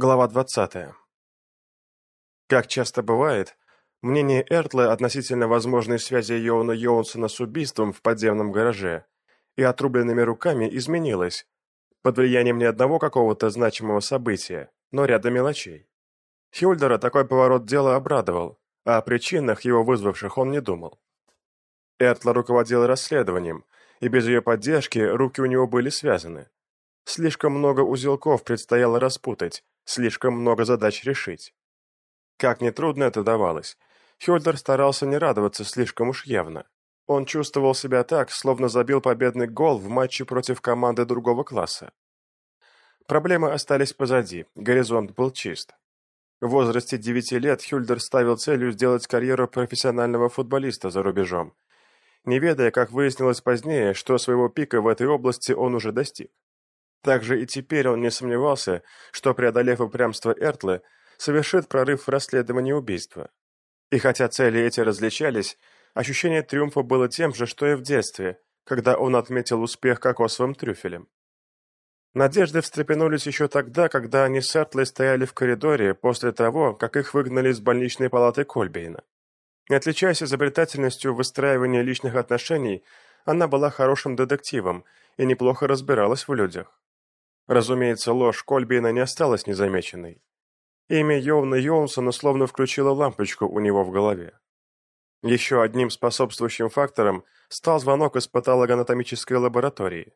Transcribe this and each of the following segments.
Глава 20. Как часто бывает, мнение Эртлы относительно возможной связи Йоуна Йоунсона с убийством в подземном гараже и отрубленными руками изменилось под влиянием не одного какого-то значимого события, но ряда мелочей. Хюльдера такой поворот дела обрадовал, а о причинах, его вызвавших, он не думал. Эртла руководила расследованием, и без ее поддержки руки у него были связаны. Слишком много узелков предстояло распутать, слишком много задач решить. Как нетрудно это давалось, Хюльдер старался не радоваться слишком уж явно. Он чувствовал себя так, словно забил победный гол в матче против команды другого класса. Проблемы остались позади, горизонт был чист. В возрасте 9 лет Хюльдер ставил целью сделать карьеру профессионального футболиста за рубежом, не ведая, как выяснилось позднее, что своего пика в этой области он уже достиг. Также и теперь он не сомневался, что, преодолев упрямство Эртлы, совершит прорыв в расследовании убийства. И хотя цели эти различались, ощущение триумфа было тем же, что и в детстве, когда он отметил успех кокосовым трюфелем. Надежды встрепенулись еще тогда, когда они с Эртлой стояли в коридоре после того, как их выгнали из больничной палаты Кольбейна. Не отличаясь изобретательностью в выстраивании личных отношений, она была хорошим детективом и неплохо разбиралась в людях. Разумеется, ложь Кольбина не осталась незамеченной. Имя Йовна Йонсона словно включило лампочку у него в голове. Еще одним способствующим фактором стал звонок из патологоанатомической лаборатории.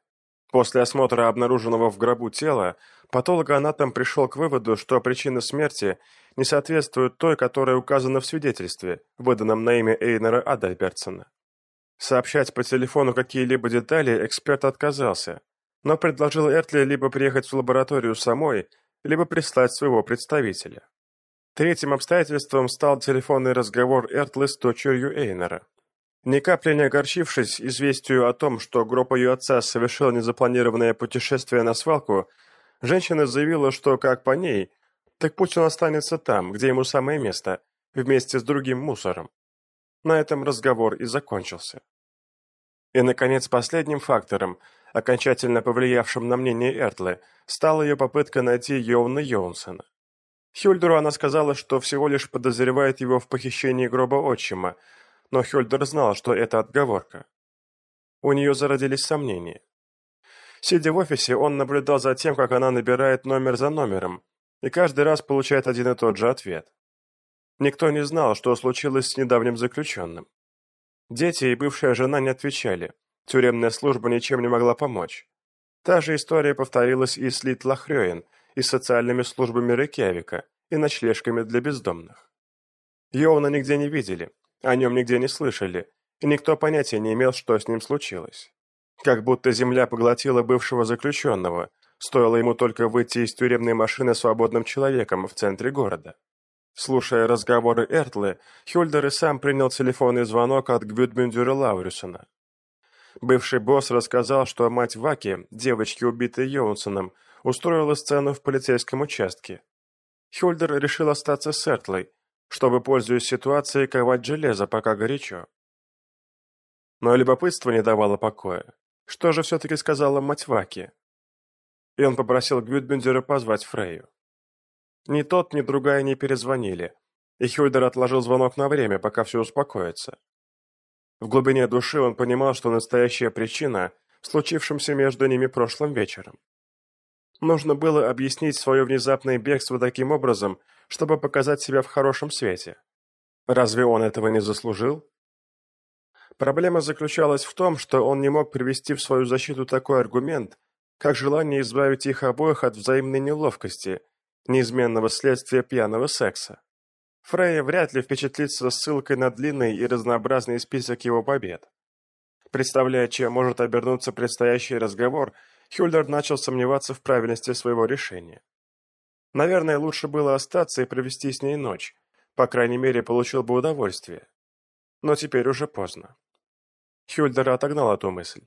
После осмотра обнаруженного в гробу тела, патологоанатом пришел к выводу, что причина смерти не соответствует той, которая указана в свидетельстве, выданном на имя Эйнера Адальбертсона. Сообщать по телефону какие-либо детали эксперт отказался, но предложил Эртли либо приехать в лабораторию самой, либо прислать своего представителя. Третьим обстоятельством стал телефонный разговор Эртлы с дочерью Эйнера. Ни капли не огорчившись известию о том, что гроб ее отца совершил незапланированное путешествие на свалку, женщина заявила, что как по ней, так пусть он останется там, где ему самое место, вместе с другим мусором. На этом разговор и закончился. И, наконец, последним фактором, окончательно повлиявшим на мнение Эртлы, стала ее попытка найти Йоуна Йоунсона. Хюльдеру она сказала, что всего лишь подозревает его в похищении гроба отчима, но Хюльдер знал, что это отговорка. У нее зародились сомнения. Сидя в офисе, он наблюдал за тем, как она набирает номер за номером, и каждый раз получает один и тот же ответ. Никто не знал, что случилось с недавним заключенным. Дети и бывшая жена не отвечали, Тюремная служба ничем не могла помочь. Та же история повторилась и с Литлахрёен, и с социальными службами Рейкьявика, и ночлежками для бездомных. Йоуна нигде не видели, о нем нигде не слышали, и никто понятия не имел, что с ним случилось. Как будто земля поглотила бывшего заключенного, стоило ему только выйти из тюремной машины свободным человеком в центре города. Слушая разговоры Эртлы, Хюльдер и сам принял телефонный звонок от Гвюдмюндюра Лаурюсона. Бывший босс рассказал, что мать Ваки, девочки, убитой Йонсоном, устроила сцену в полицейском участке. Хюльдер решил остаться с Эртлой, чтобы, пользуясь ситуацией, ковать железо, пока горячо. Но любопытство не давало покоя. Что же все-таки сказала мать Ваки? И он попросил Гюдбендера позвать Фрейю. Ни тот, ни другая не перезвонили, и Хюльдер отложил звонок на время, пока все успокоится. В глубине души он понимал, что настоящая причина в случившемся между ними прошлым вечером. Нужно было объяснить свое внезапное бегство таким образом, чтобы показать себя в хорошем свете. Разве он этого не заслужил? Проблема заключалась в том, что он не мог привести в свою защиту такой аргумент, как желание избавить их обоих от взаимной неловкости, неизменного следствия пьяного секса. Фрейя вряд ли впечатлится ссылкой на длинный и разнообразный список его побед. Представляя, чем может обернуться предстоящий разговор, Хюльдер начал сомневаться в правильности своего решения. Наверное, лучше было остаться и провести с ней ночь, по крайней мере, получил бы удовольствие. Но теперь уже поздно. Хюльдер отогнал эту мысль.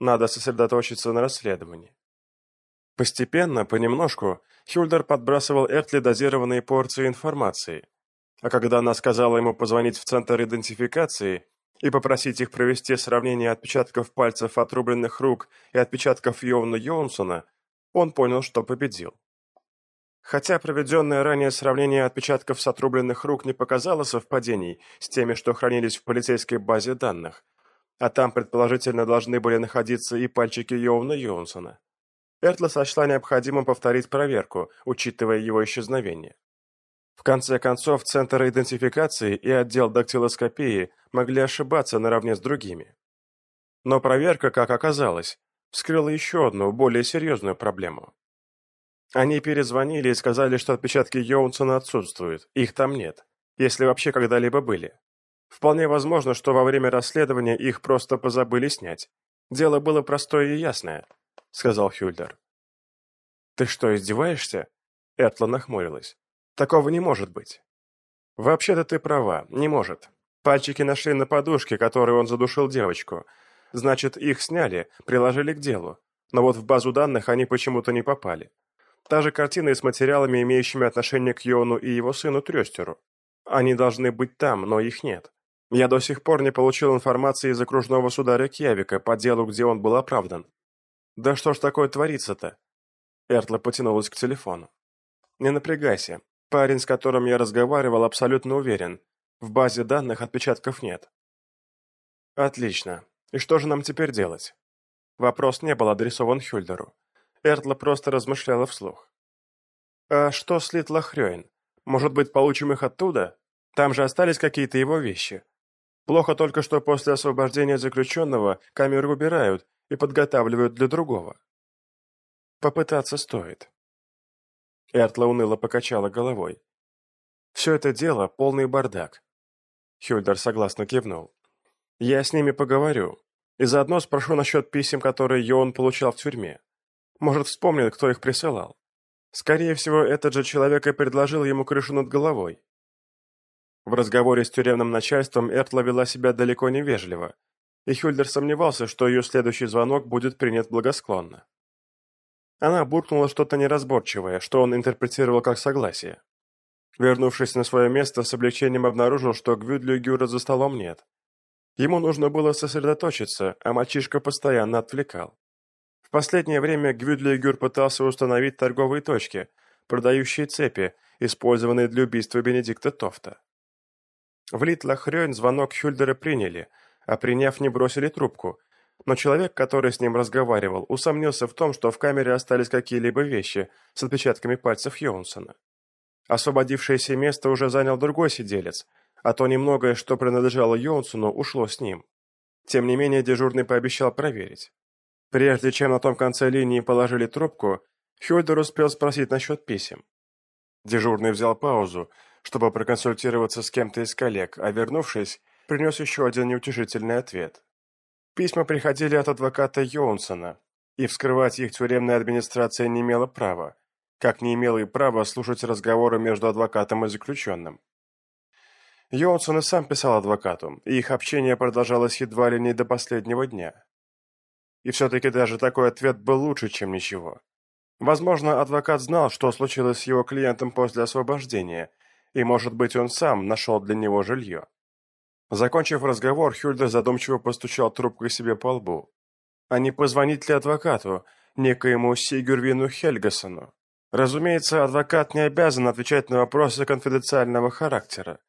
Надо сосредоточиться на расследовании. Постепенно, понемножку, Хюльдер подбрасывал Эртли дозированные порции информации – а когда она сказала ему позвонить в центр идентификации и попросить их провести сравнение отпечатков пальцев отрубленных рук и отпечатков Йовна Йонсона, он понял, что победил. Хотя проведенное ранее сравнение отпечатков с отрубленных рук не показало совпадений с теми, что хранились в полицейской базе данных, а там, предположительно, должны были находиться и пальчики Йоуна Йонсона. Эртла сочла необходимым повторить проверку, учитывая его исчезновение. В конце концов, Центр идентификации и отдел дактилоскопии могли ошибаться наравне с другими. Но проверка, как оказалось, вскрыла еще одну, более серьезную проблему. Они перезвонили и сказали, что отпечатки Йоунсона отсутствуют, их там нет, если вообще когда-либо были. Вполне возможно, что во время расследования их просто позабыли снять. Дело было простое и ясное, сказал Хюльдер. Ты что, издеваешься? Этла нахмурилась. Такого не может быть. Вообще-то ты права, не может. Пальчики нашли на подушке, которой он задушил девочку. Значит, их сняли, приложили к делу. Но вот в базу данных они почему-то не попали. Та же картина и с материалами, имеющими отношение к Йону и его сыну Трестеру. Они должны быть там, но их нет. Я до сих пор не получил информации из окружного суда Рекьявика по делу, где он был оправдан. Да что ж такое творится-то? Эртла потянулась к телефону. Не напрягайся. Парень, с которым я разговаривал, абсолютно уверен. В базе данных отпечатков нет. Отлично. И что же нам теперь делать? Вопрос не был адресован Хюльдеру. Эртла просто размышляла вслух. А что с Литлахрёйн? Может быть, получим их оттуда? Там же остались какие-то его вещи. Плохо только, что после освобождения заключенного камеру убирают и подготавливают для другого. Попытаться стоит. Эртла уныло покачала головой. «Все это дело — полный бардак». Хюльдер согласно кивнул. «Я с ними поговорю. И заодно спрошу насчет писем, которые Йон получал в тюрьме. Может, вспомнит, кто их присылал. Скорее всего, этот же человек и предложил ему крышу над головой». В разговоре с тюремным начальством Эртла вела себя далеко не вежливо, и Хюльдер сомневался, что ее следующий звонок будет принят благосклонно. Она буркнула что-то неразборчивое, что он интерпретировал как согласие. Вернувшись на свое место, с облегчением обнаружил, что Гвюдлю Гюра за столом нет. Ему нужно было сосредоточиться, а мальчишка постоянно отвлекал. В последнее время Гвюдлю Гюр пытался установить торговые точки, продающие цепи, использованные для убийства Бенедикта Тофта. В Литлахрёнь звонок Хюльдера приняли, а приняв не бросили трубку, но человек, который с ним разговаривал, усомнился в том, что в камере остались какие-либо вещи с отпечатками пальцев Йонсона. Освободившееся место уже занял другой сиделец, а то немногое, что принадлежало Йонсону, ушло с ним. Тем не менее, дежурный пообещал проверить. Прежде чем на том конце линии положили трубку, Хюльдер успел спросить насчет писем. Дежурный взял паузу, чтобы проконсультироваться с кем-то из коллег, а вернувшись, принес еще один неутешительный ответ. Письма приходили от адвоката Йонсона, и вскрывать их тюремная администрация не имела права, как не имела и права слушать разговоры между адвокатом и заключенным. Йонсон и сам писал адвокату, и их общение продолжалось едва ли не до последнего дня. И все-таки даже такой ответ был лучше, чем ничего. Возможно, адвокат знал, что случилось с его клиентом после освобождения, и, может быть, он сам нашел для него жилье. Закончив разговор, Хюльда задумчиво постучал трубкой себе по лбу. А не позвонить ли адвокату, некоему Сигюрвину Хельгасону? Разумеется, адвокат не обязан отвечать на вопросы конфиденциального характера.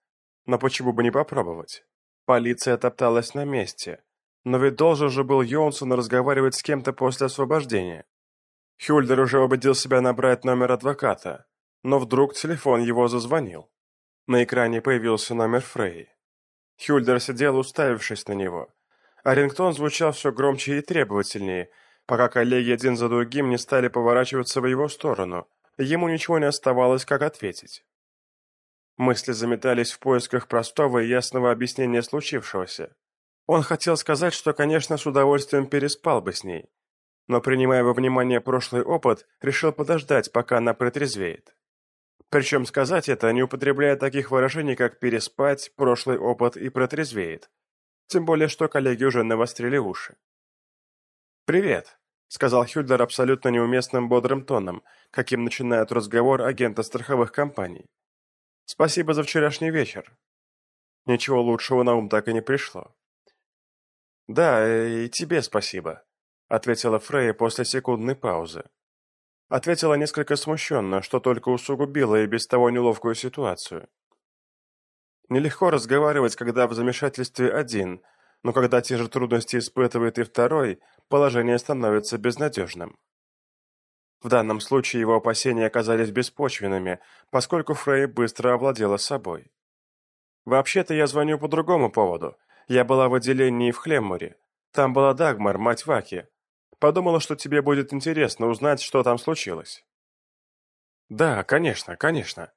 Но почему бы не попробовать? Полиция топталась на месте. Но ведь должен же был Йонсон разговаривать с кем-то после освобождения. Хюльдер уже убедил себя набрать номер адвоката, но вдруг телефон его зазвонил. На экране появился номер Фрей. Хюльдер сидел, уставившись на него. А рингтон звучал все громче и требовательнее, пока коллеги один за другим не стали поворачиваться в его сторону. Ему ничего не оставалось, как ответить. Мысли заметались в поисках простого и ясного объяснения случившегося. Он хотел сказать, что, конечно, с удовольствием переспал бы с ней, но, принимая во внимание прошлый опыт, решил подождать, пока она протрезвеет. Причем сказать это, не употребляя таких выражений, как «переспать», «прошлый опыт» и «протрезвеет». Тем более, что коллеги уже навострили уши. «Привет», — сказал Хюльдер абсолютно неуместным бодрым тоном, каким начинают разговор агента страховых компаний. «Спасибо за вчерашний вечер». Ничего лучшего на ум так и не пришло. «Да, и тебе спасибо», — ответила Фрейя после секундной паузы. Ответила несколько смущенно, что только усугубило и без того неловкую ситуацию. Нелегко разговаривать, когда в замешательстве один, но когда те же трудности испытывает и второй, положение становится безнадежным. В данном случае его опасения оказались беспочвенными, поскольку Фрей быстро овладела собой. «Вообще-то я звоню по другому поводу. Я была в отделении в Хлеммуре. Там была Дагмар, мать Ваки. Подумала, что тебе будет интересно узнать, что там случилось». «Да, конечно, конечно».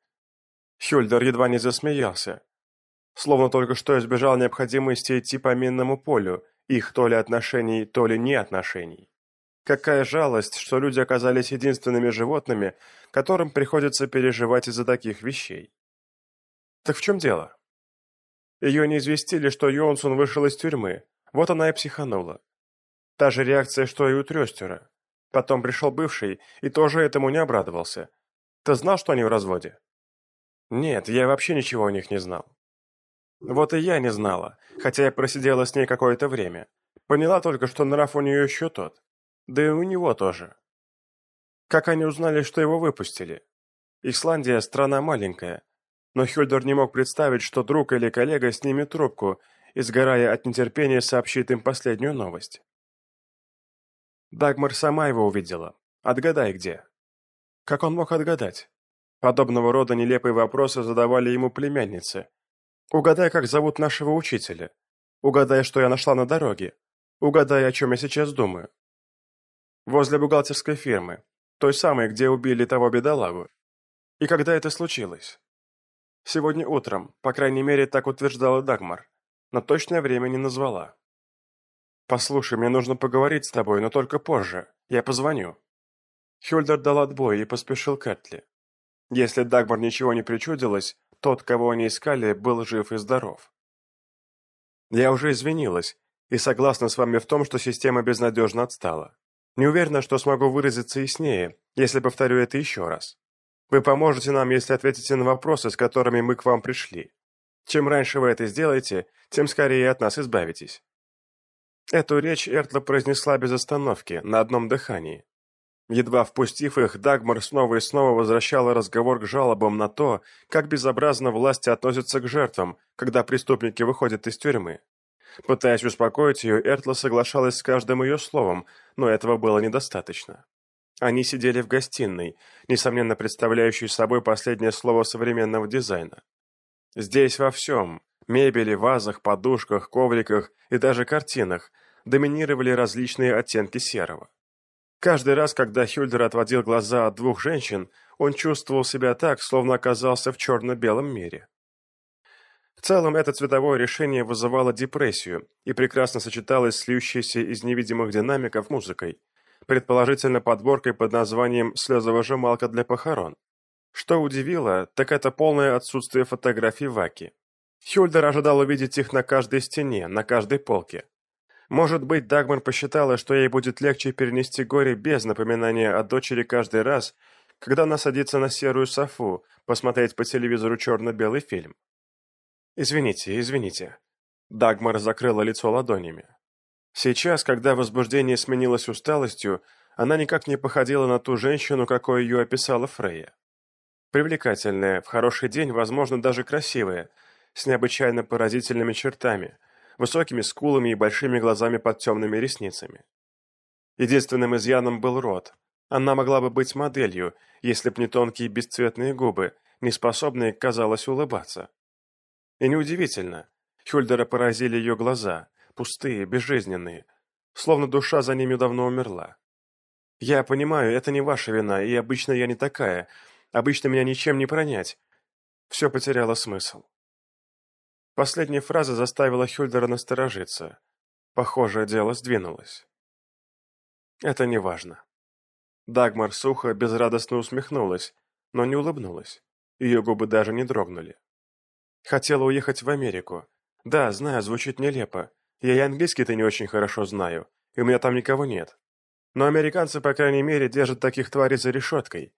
Хюльдер едва не засмеялся. Словно только что избежал необходимости идти по минному полю, их то ли отношений, то ли не отношений. Какая жалость, что люди оказались единственными животными, которым приходится переживать из-за таких вещей. Так в чем дело? Ее не известили, что Йонсон вышел из тюрьмы. Вот она и психанула. Та же реакция, что и у Трестера. Потом пришел бывший и тоже этому не обрадовался. Ты знал, что они в разводе? Нет, я вообще ничего о них не знал. Вот и я не знала, хотя я просидела с ней какое-то время. Поняла только, что нрав у нее еще тот. Да и у него тоже. Как они узнали, что его выпустили? Исландия – страна маленькая, но Хюльдер не мог представить, что друг или коллега снимет трубку и, сгорая от нетерпения, сообщит им последнюю новость. Дагмар сама его увидела. Отгадай, где. Как он мог отгадать? Подобного рода нелепые вопросы задавали ему племянницы. Угадай, как зовут нашего учителя. Угадай, что я нашла на дороге. Угадай, о чем я сейчас думаю. Возле бухгалтерской фирмы. Той самой, где убили того бедолагу. И когда это случилось? Сегодня утром, по крайней мере, так утверждала Дагмар. Но точное время не назвала. «Послушай, мне нужно поговорить с тобой, но только позже. Я позвоню». Хюльдер дал отбой и поспешил к Этли. Если Дагмар ничего не причудилось, тот, кого они искали, был жив и здоров. Я уже извинилась и согласна с вами в том, что система безнадежно отстала. Не уверена, что смогу выразиться яснее, если повторю это еще раз. Вы поможете нам, если ответите на вопросы, с которыми мы к вам пришли. Чем раньше вы это сделаете, тем скорее от нас избавитесь». Эту речь Эртла произнесла без остановки, на одном дыхании. Едва впустив их, Дагмар снова и снова возвращала разговор к жалобам на то, как безобразно власти относятся к жертвам, когда преступники выходят из тюрьмы. Пытаясь успокоить ее, Эртла соглашалась с каждым ее словом, но этого было недостаточно. Они сидели в гостиной, несомненно представляющей собой последнее слово современного дизайна. Здесь во всем – мебели, вазах, подушках, ковриках и даже картинах – доминировали различные оттенки серого. Каждый раз, когда Хюльдер отводил глаза от двух женщин, он чувствовал себя так, словно оказался в черно-белом мире. В целом, это цветовое решение вызывало депрессию и прекрасно сочеталось с льющейся из невидимых динамиков музыкой, предположительно подборкой под названием «Слезовыжималка для похорон». Что удивило, так это полное отсутствие фотографий Ваки. Хюльдер ожидал увидеть их на каждой стене, на каждой полке. Может быть, Дагмар посчитала, что ей будет легче перенести горе без напоминания о дочери каждый раз, когда она садится на серую софу, посмотреть по телевизору черно-белый фильм. «Извините, извините». Дагмар закрыла лицо ладонями. Сейчас, когда возбуждение сменилось усталостью, она никак не походила на ту женщину, какой ее описала Фрейя. Привлекательная, в хороший день, возможно, даже красивая, с необычайно поразительными чертами, высокими скулами и большими глазами под темными ресницами. Единственным изъяном был рот. Она могла бы быть моделью, если б не тонкие бесцветные губы, не способные, казалось, улыбаться. И неудивительно. Хюльдера поразили ее глаза, пустые, безжизненные, словно душа за ними давно умерла. Я понимаю, это не ваша вина, и обычно я не такая. Обычно меня ничем не пронять. Все потеряло смысл. Последняя фраза заставила Хюльдера насторожиться. Похоже, дело сдвинулось. Это не важно. Дагмар сухо, безрадостно усмехнулась, но не улыбнулась. Ее губы даже не дрогнули. Хотела уехать в Америку. Да, знаю, звучит нелепо. Я и английский-то не очень хорошо знаю, и у меня там никого нет. Но американцы, по крайней мере, держат таких тварей за решеткой.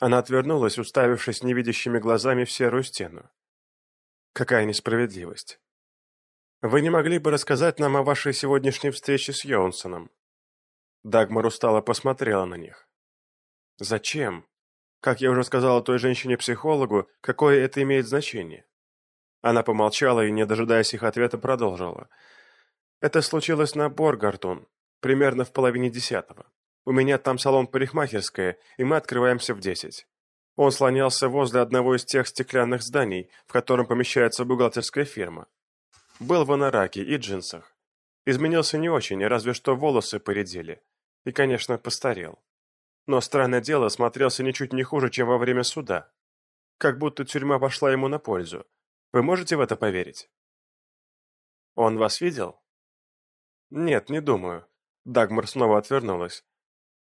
Она отвернулась, уставившись невидящими глазами в серую стену. Какая несправедливость. Вы не могли бы рассказать нам о вашей сегодняшней встрече с Йонсоном? Дагмар устало посмотрела на них. Зачем? Как я уже сказала той женщине-психологу, какое это имеет значение? Она помолчала и, не дожидаясь их ответа, продолжила. Это случилось на Боргартун, примерно в половине десятого. У меня там салон парикмахерская, и мы открываемся в десять. Он слонялся возле одного из тех стеклянных зданий, в котором помещается бухгалтерская фирма. Был в анараке и джинсах. Изменился не очень, разве что волосы поредели. И, конечно, постарел. Но, странное дело, смотрелся ничуть не хуже, чем во время суда. Как будто тюрьма пошла ему на пользу. Вы можете в это поверить? Он вас видел? Нет, не думаю. Дагмар снова отвернулась.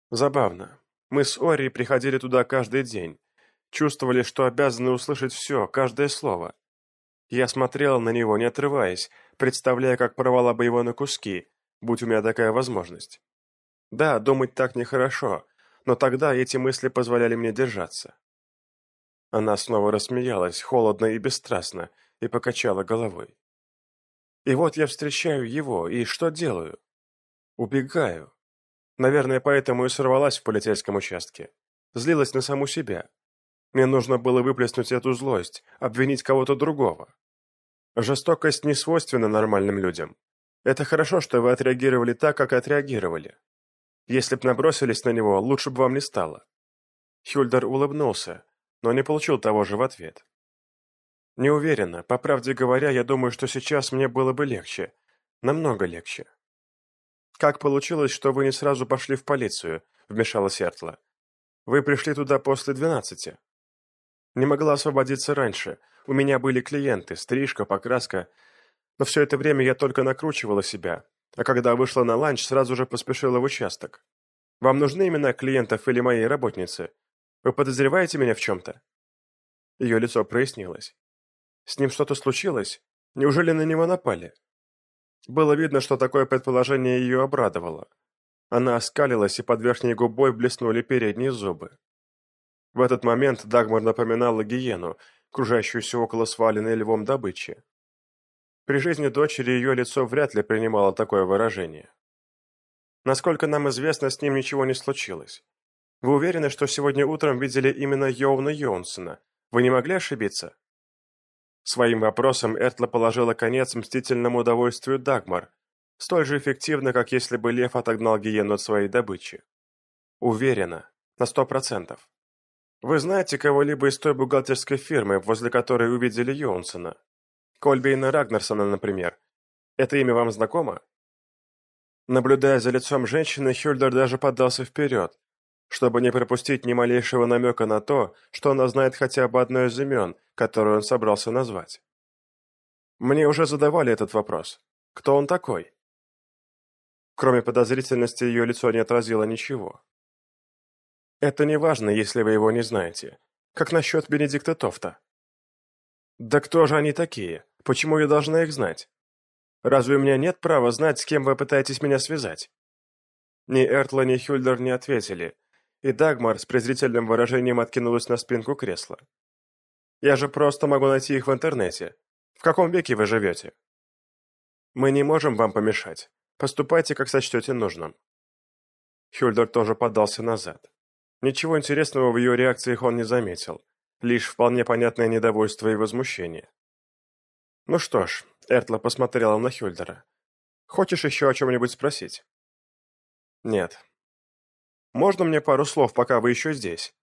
Забавно. Мы с Ори приходили туда каждый день. Чувствовали, что обязаны услышать все, каждое слово. Я смотрела на него, не отрываясь, представляя, как порвала бы его на куски, будь у меня такая возможность. Да, думать так нехорошо, но тогда эти мысли позволяли мне держаться. Она снова рассмеялась, холодно и бесстрастно, и покачала головой. И вот я встречаю его, и что делаю? Убегаю. Наверное, поэтому и сорвалась в полицейском участке. Злилась на саму себя. Мне нужно было выплеснуть эту злость, обвинить кого-то другого. Жестокость не свойственна нормальным людям. Это хорошо, что вы отреагировали так, как отреагировали. Если б набросились на него, лучше бы вам не стало. Хюльдер улыбнулся, но не получил того же в ответ. Не уверена, по правде говоря, я думаю, что сейчас мне было бы легче. Намного легче. Как получилось, что вы не сразу пошли в полицию? Вмешалась Эртла. Вы пришли туда после двенадцати. Не могла освободиться раньше. У меня были клиенты, стрижка, покраска. Но все это время я только накручивала себя. А когда вышла на ланч, сразу же поспешила в участок. Вам нужны имена клиентов или моей работницы? Вы подозреваете меня в чем-то?» Ее лицо прояснилось. «С ним что-то случилось? Неужели на него напали?» Было видно, что такое предположение ее обрадовало. Она оскалилась, и под верхней губой блеснули передние зубы. В этот момент Дагмар напоминала гиену, кружащуюся около сваленной львом добычи. При жизни дочери ее лицо вряд ли принимало такое выражение. Насколько нам известно, с ним ничего не случилось. Вы уверены, что сегодня утром видели именно Йоуна Йонсона? Вы не могли ошибиться? Своим вопросом Эртла положила конец мстительному удовольствию Дагмар, столь же эффективно, как если бы лев отогнал гиену от своей добычи. Уверена, на сто процентов. Вы знаете кого-либо из той бухгалтерской фирмы, возле которой увидели Йонсона? Кольбейна Рагнарсона, например. Это имя вам знакомо? Наблюдая за лицом женщины, Хюльдер даже подался вперед, чтобы не пропустить ни малейшего намека на то, что она знает хотя бы одно из имен, которое он собрался назвать. Мне уже задавали этот вопрос. Кто он такой? Кроме подозрительности, ее лицо не отразило ничего. Это не важно, если вы его не знаете. Как насчет Бенедикта Тофта? Да кто же они такие? Почему я должна их знать? Разве у меня нет права знать, с кем вы пытаетесь меня связать? Ни Эртла, ни Хюльдер не ответили, и Дагмар с презрительным выражением откинулась на спинку кресла. Я же просто могу найти их в интернете. В каком веке вы живете? Мы не можем вам помешать. Поступайте, как сочтете нужным. Хюльдер тоже подался назад. Ничего интересного в ее реакциях он не заметил, лишь вполне понятное недовольство и возмущение. «Ну что ж», — Эртла посмотрела на Хюльдера, — «хочешь еще о чем-нибудь спросить?» «Нет». «Можно мне пару слов, пока вы еще здесь?»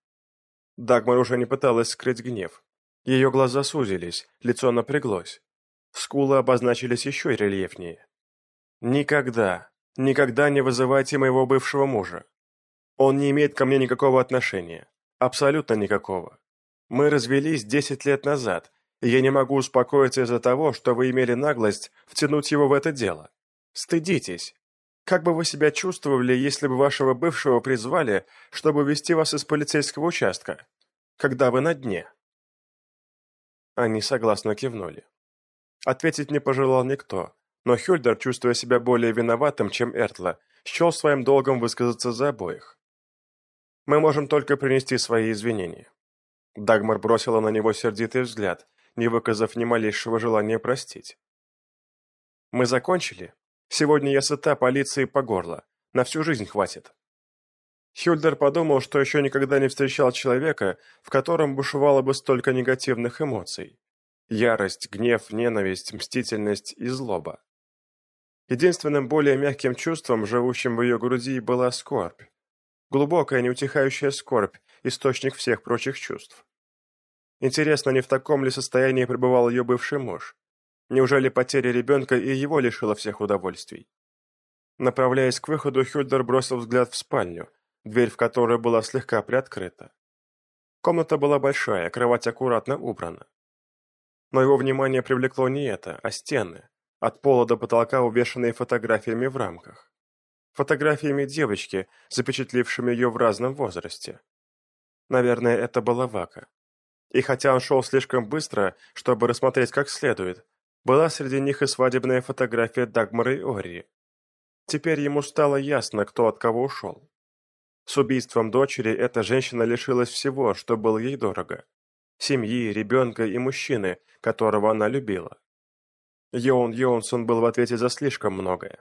Дагмар уже не пыталась скрыть гнев. Ее глаза сузились, лицо напряглось. Скулы обозначились еще рельефнее. «Никогда, никогда не вызывайте моего бывшего мужа. Он не имеет ко мне никакого отношения. Абсолютно никакого. Мы развелись десять лет назад, и я не могу успокоиться из-за того, что вы имели наглость втянуть его в это дело. Стыдитесь. Как бы вы себя чувствовали, если бы вашего бывшего призвали, чтобы вести вас из полицейского участка, когда вы на дне?» Они согласно кивнули. Ответить не пожелал никто, но Хюльдер, чувствуя себя более виноватым, чем Эртла, счел своим долгом высказаться за обоих. Мы можем только принести свои извинения». Дагмар бросила на него сердитый взгляд, не выказав ни малейшего желания простить. «Мы закончили? Сегодня я сыта полиции по горло. На всю жизнь хватит». Хюльдер подумал, что еще никогда не встречал человека, в котором бушевало бы столько негативных эмоций. Ярость, гнев, ненависть, мстительность и злоба. Единственным более мягким чувством, живущим в ее груди, была скорбь. Глубокая, неутихающая скорбь, источник всех прочих чувств. Интересно, не в таком ли состоянии пребывал ее бывший муж? Неужели потеря ребенка и его лишила всех удовольствий? Направляясь к выходу, Хюльдер бросил взгляд в спальню, дверь в которой была слегка приоткрыта. Комната была большая, кровать аккуратно убрана. Но его внимание привлекло не это, а стены, от пола до потолка увешанные фотографиями в рамках. Фотографиями девочки, запечатлившими ее в разном возрасте. Наверное, это была Вака. И хотя он шел слишком быстро, чтобы рассмотреть как следует, была среди них и свадебная фотография Дагмара и Ории. Теперь ему стало ясно, кто от кого ушел. С убийством дочери эта женщина лишилась всего, что было ей дорого. Семьи, ребенка и мужчины, которого она любила. Йоун Йоунсон был в ответе за слишком многое.